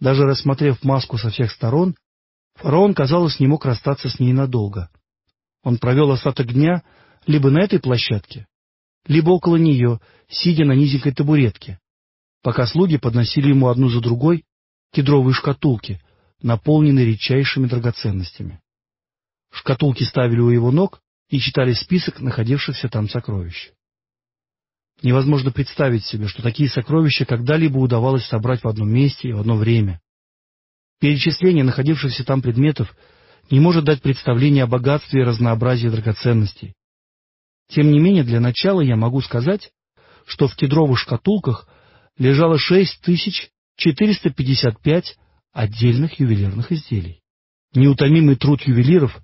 Даже рассмотрев маску со всех сторон, фараон, казалось, не мог расстаться с ней надолго. Он провел остаток дня либо на этой площадке, либо около нее, сидя на низенькой табуретке, пока слуги подносили ему одну за другой кедровые шкатулки, наполненные редчайшими драгоценностями. Шкатулки ставили у его ног и читали список находившихся там сокровищ. Невозможно представить себе, что такие сокровища когда-либо удавалось собрать в одном месте и в одно время. Перечисление находившихся там предметов не может дать представление о богатстве и разнообразии драгоценностей. Тем не менее, для начала я могу сказать, что в кедровых шкатулках лежало 6455 отдельных ювелирных изделий. Неутомимый труд ювелиров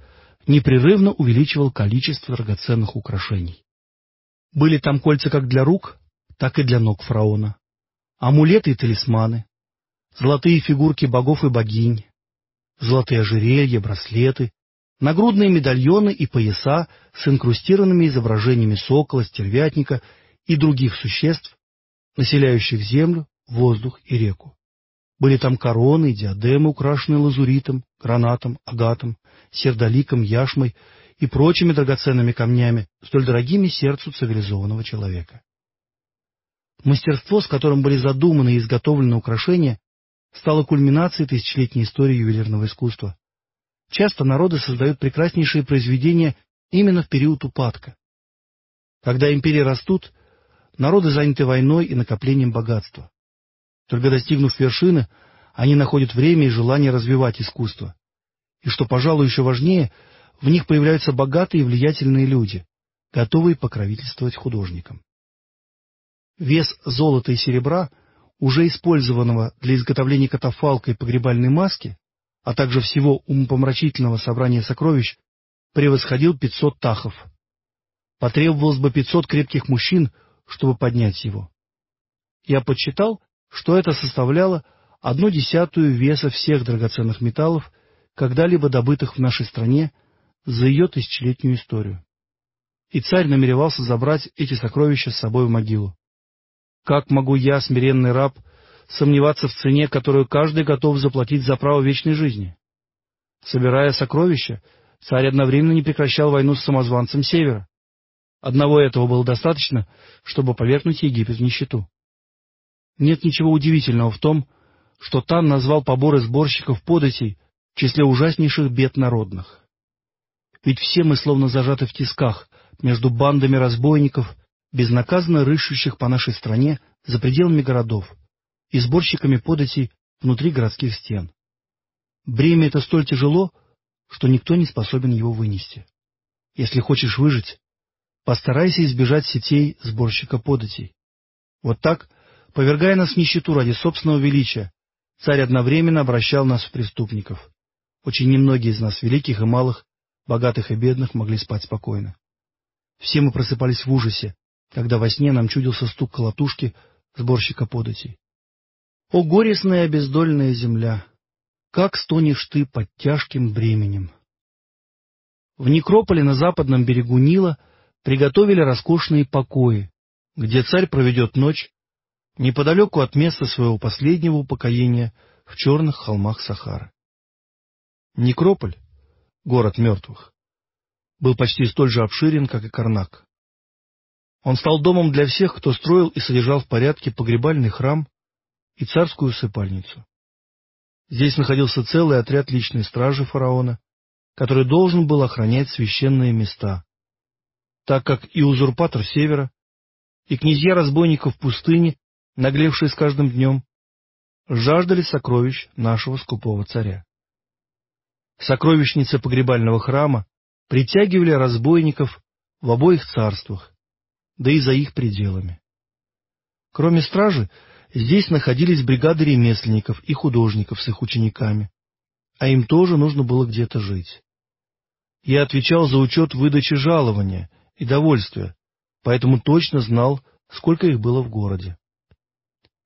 непрерывно увеличивал количество драгоценных украшений. Были там кольца как для рук, так и для ног фараона, амулеты и талисманы, золотые фигурки богов и богинь, золотые ожерелья, браслеты, нагрудные медальоны и пояса с инкрустированными изображениями сокола, стервятника и других существ, населяющих землю, воздух и реку. Были там короны и диадемы, украшенные лазуритом, гранатом, агатом, сердоликом, яшмой и прочими драгоценными камнями, столь дорогими сердцу цивилизованного человека. Мастерство, с которым были задуманы и изготовлены украшения, стало кульминацией тысячелетней истории ювелирного искусства. Часто народы создают прекраснейшие произведения именно в период упадка. Когда империи растут, народы заняты войной и накоплением богатства. Только достигнув вершины, они находят время и желание развивать искусство. И что, пожалуй, еще важнее, в них появляются богатые и влиятельные люди, готовые покровительствовать художникам. Вес золота и серебра, уже использованного для изготовления катафалка и погребальной маски, а также всего умопомрачительного собрания сокровищ, превосходил 500 тахов. Потребовалось бы 500 крепких мужчин, чтобы поднять его. Я подсчитал, что это составляло одну десятую веса всех драгоценных металлов, когда-либо добытых в нашей стране за ее тысячелетнюю историю. И царь намеревался забрать эти сокровища с собой в могилу. Как могу я, смиренный раб, сомневаться в цене, которую каждый готов заплатить за право вечной жизни? Собирая сокровища, царь одновременно не прекращал войну с самозванцем Севера. Одного этого было достаточно, чтобы повергнуть Египет в нищету. Нет ничего удивительного в том, что Тан назвал поборы сборщиков податей в числе ужаснейших бед народных. Ведь все мы словно зажаты в тисках между бандами разбойников, безнаказанно рыщущих по нашей стране за пределами городов, и сборщиками податей внутри городских стен. Бремя это столь тяжело, что никто не способен его вынести. Если хочешь выжить, постарайся избежать сетей сборщика податей. Вот так Повергая нас в нищету ради собственного величия, царь одновременно обращал нас в преступников. Очень немногие из нас, великих и малых, богатых и бедных, могли спать спокойно. Все мы просыпались в ужасе, когда во сне нам чудился стук колотушки сборщика податей. О, горестная обездольная земля! Как стонешь ты под тяжким бременем! В некрополе на западном берегу Нила приготовили роскошные покои, где царь проведет ночь неподалеку от места своего последнего упокоения в черных холмах Сахары. Некрополь, город мертвых, был почти столь же обширен, как и Карнак. Он стал домом для всех, кто строил и содержал в порядке погребальный храм и царскую усыпальницу. Здесь находился целый отряд личной стражи фараона, который должен был охранять священные места, так как и узурпатор севера, и князья разбойников пустыни наглевшие с каждым днем, жаждали сокровищ нашего скупого царя. Сокровищницы погребального храма притягивали разбойников в обоих царствах, да и за их пределами. Кроме стражи, здесь находились бригады ремесленников и художников с их учениками, а им тоже нужно было где-то жить. Я отвечал за учет выдачи жалования и довольствия, поэтому точно знал, сколько их было в городе.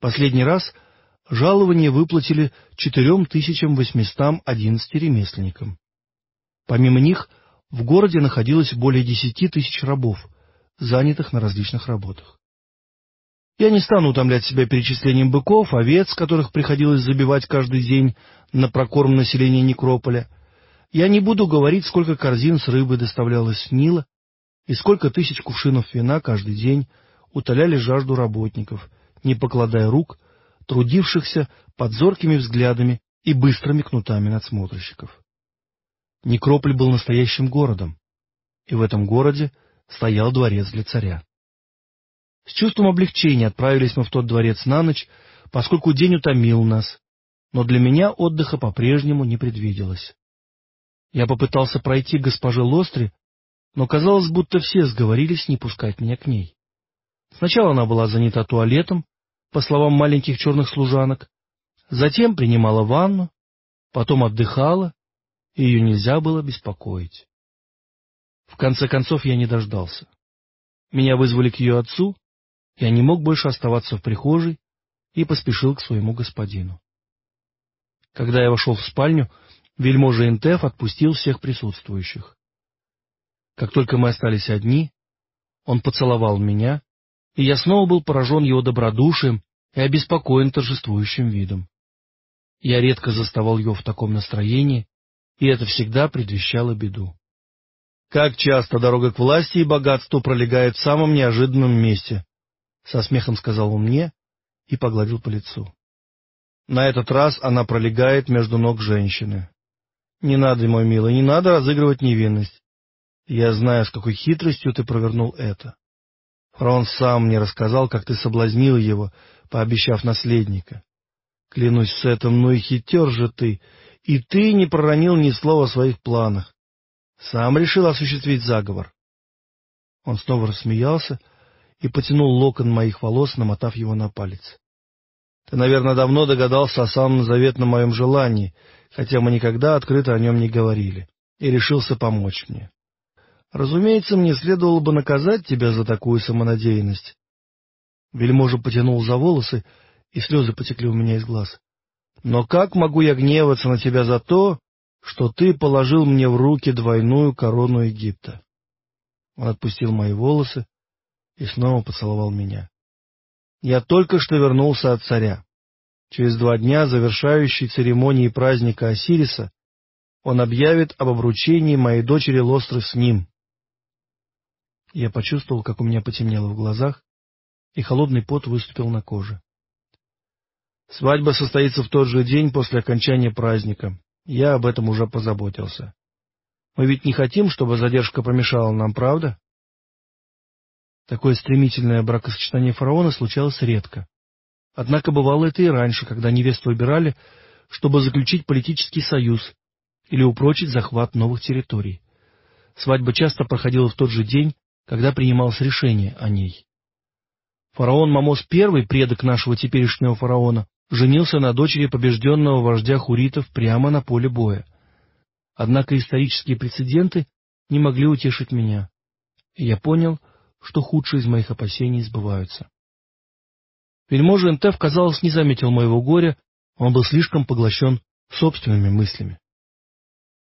Последний раз жалование выплатили 4811 ремесленникам. Помимо них, в городе находилось более 10 тысяч рабов, занятых на различных работах. Я не стану утомлять себя перечислением быков, овец, которых приходилось забивать каждый день на прокорм населения Некрополя. Я не буду говорить, сколько корзин с рыбой доставлялось с Нила и сколько тысяч кувшинов вина каждый день утоляли жажду работников, не покладая рук, трудившихся под зоркими взглядами и быстрыми кнутами надсмотрщиков. Некрополь был настоящим городом, и в этом городе стоял дворец для царя. С чувством облегчения отправились мы в тот дворец на ночь, поскольку день утомил нас, но для меня отдыха по-прежнему не предвиделось. Я попытался пройти к госпоже Лостре, но казалось, будто все сговорились не пускать меня к ней. Сначала она была занята туалетом, по словам маленьких черных служанок, затем принимала ванну, потом отдыхала, и ее нельзя было беспокоить. В конце концов я не дождался. Меня вызвали к ее отцу, я не мог больше оставаться в прихожей и поспешил к своему господину. Когда я вошел в спальню, вельможа Интеф отпустил всех присутствующих. Как только мы остались одни, он поцеловал меня, и я снова был поражен его добродушием и обеспокоен торжествующим видом. Я редко заставал его в таком настроении, и это всегда предвещало беду. Как часто дорога к власти и богатству пролегает в самом неожиданном месте, со смехом сказал он мне и погладил по лицу. На этот раз она пролегает между ног женщины. Не надо, мой милый, не надо разыгрывать невинность. Я знаю, с какой хитростью ты провернул это. Фараон сам мне рассказал, как ты соблазнил его, пообещав наследника. Клянусь с этим, ну и хитер же ты, и ты не проронил ни слова о своих планах. Сам решил осуществить заговор. Он снова рассмеялся, и потянул локон моих волос, намотав его на палец. Ты, наверное, давно догадался о самом заветном моем желании, хотя мы никогда открыто о нем не говорили, и решился помочь мне. Разумеется, мне следовало бы наказать тебя за такую самонадеянность. Вельможа потянул за волосы, и слезы потекли у меня из глаз. Но как могу я гневаться на тебя за то, что ты положил мне в руки двойную корону Египта? Он отпустил мои волосы, и снова поцеловал меня. Я только что вернулся от царя. Через два дня, завершающей церемонии праздника Осириса, он объявит об обручении моей дочери Лостры с ним. Я почувствовал, как у меня потемнело в глазах, и холодный пот выступил на коже. Свадьба состоится в тот же день после окончания праздника. Я об этом уже позаботился. Мы ведь не хотим, чтобы задержка помешала нам, правда? Такое стремительное бракосочетание фараона случалось редко. Однако бывало это и раньше, когда невесту выбирали, чтобы заключить политический союз или упрочить захват новых территорий. Свадьба часто проходила в тот же день, когда принималось решение о ней. Фараон Мамос I, предок нашего теперешнего фараона, женился на дочери побежденного вождя хуритов прямо на поле боя. Однако исторические прецеденты не могли утешить меня. И я понял, что худшие из моих опасений сбываются. Вельможа Энтеф, казалось, не заметил моего горя, он был слишком поглощен собственными мыслями.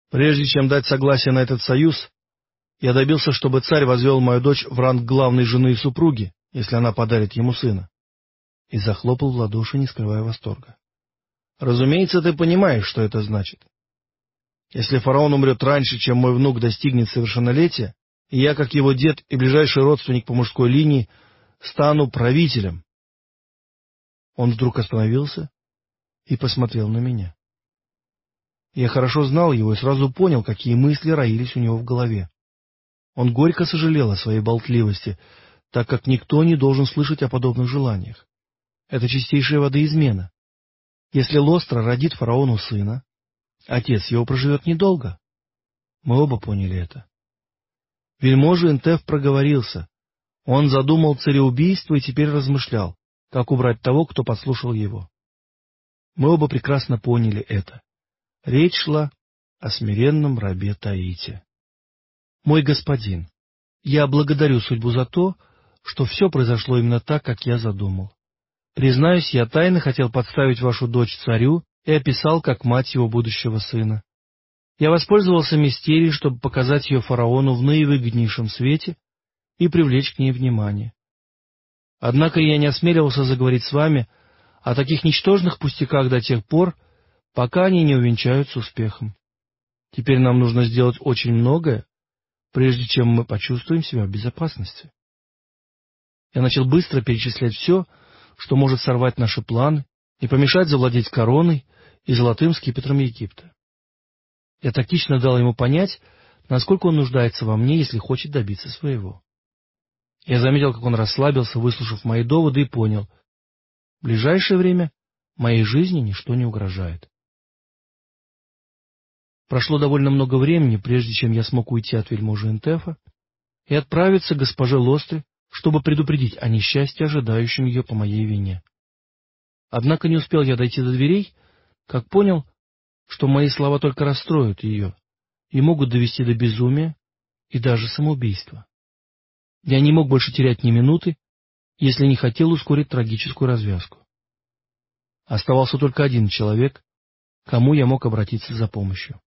Прежде чем дать согласие на этот союз, я добился, чтобы царь возвел мою дочь в ранг главной жены и супруги, если она подарит ему сына. И захлопал в ладоши, не скрывая восторга. Разумеется, ты понимаешь, что это значит. Если фараон умрет раньше, чем мой внук достигнет совершеннолетия, и я, как его дед и ближайший родственник по мужской линии, стану правителем. Он вдруг остановился и посмотрел на меня. Я хорошо знал его и сразу понял, какие мысли роились у него в голове. Он горько сожалел о своей болтливости, так как никто не должен слышать о подобных желаниях. Это чистейшая водоизмена. Если Лостра родит фараону сына, отец его проживет недолго. Мы оба поняли это. Вельможа Интеф проговорился. Он задумал цареубийство и теперь размышлял, как убрать того, кто послушал его. Мы оба прекрасно поняли это. Речь шла о смиренном рабе Таите. «Мой господин, я благодарю судьбу за то, что все произошло именно так, как я задумал. Признаюсь, я тайно хотел подставить вашу дочь царю и описал как мать его будущего сына. Я воспользовался мистерией, чтобы показать ее фараону в наивыгоднейшем свете и привлечь к ней внимание. Однако я не осмеливался заговорить с вами о таких ничтожных пустяках до тех пор, пока они не увенчаются успехом. Теперь нам нужно сделать очень многое, прежде чем мы почувствуем себя в безопасности. Я начал быстро перечислять все, что может сорвать наши планы и помешать завладеть короной и золотым скипетром Египта. Я тактично дал ему понять, насколько он нуждается во мне, если хочет добиться своего. Я заметил, как он расслабился, выслушав мои доводы, и понял, в ближайшее время моей жизни ничто не угрожает. Прошло довольно много времени, прежде чем я смог уйти от вельможи Интефа и отправиться к госпоже Лосты, чтобы предупредить о несчастье, ожидающем ее по моей вине. Однако не успел я дойти до дверей, как понял, что мои слова только расстроят ее и могут довести до безумия и даже самоубийства. Я не мог больше терять ни минуты, если не хотел ускорить трагическую развязку. Оставался только один человек, кому я мог обратиться за помощью.